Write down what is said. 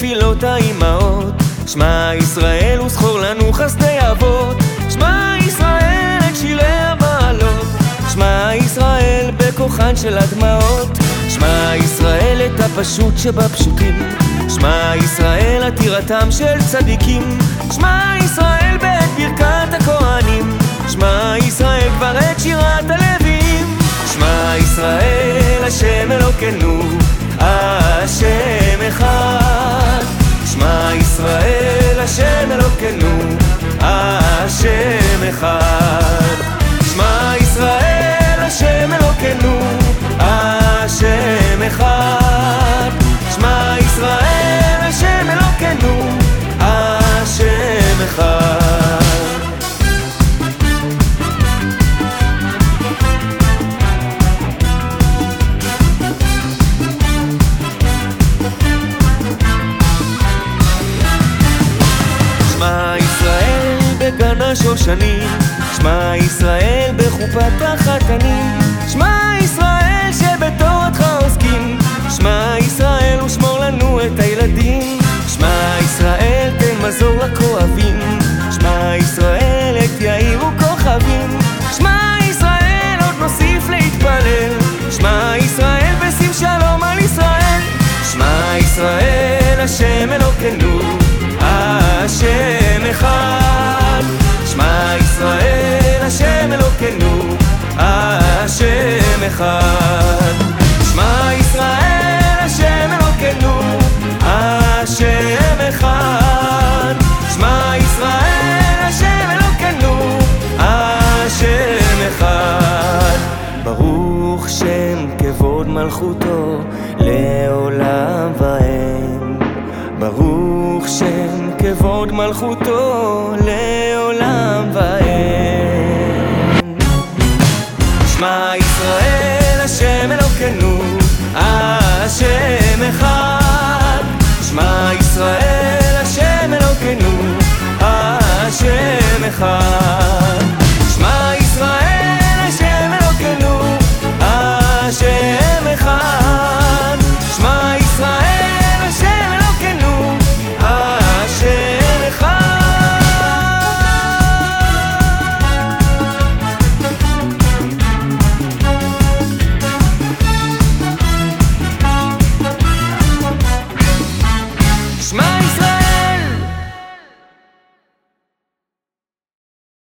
תפילות האימהות. שמע ישראל וזכור לנו חסדי אבות. שמע ישראל את שירי המעלות. שמע ישראל בכוחן של הדמעות. שמע ישראל את הפשוט שבפשוטים. שמע ישראל עתירתם של צדיקים. שמע ישראל בעת ברכת הכהנים. שמע ישראל כבר את שירת הלווים. שמע ישראל השם אלוקינו השם השושנים שמע ישראל בחופת החתנים שמע ישראל שבתורתך עוסקים. שמע ישראל ושמור לנו את הילדים. שמע ישראל תן מזור לכואבים. שמע ישראל את יאירו כוכבים. שמע ישראל עוד נוסיף להתפלל. שמע ישראל ושים שלום על ישראל. שמע ישראל השם אלוקינו ישראל השם אלוקינו השם אחד. שמע ישראל השם אלוקינו השם אחד. שמע ישראל השם אלוקינו השם אחד. ברוך שם כבוד מלכותו לעולם ועד ברוך שם כבוד מלכותו לעולם ואין. שמע ישראל השם אלוקינו, השם אחד. שמע ישראל השם אלוקינו, השם אחד.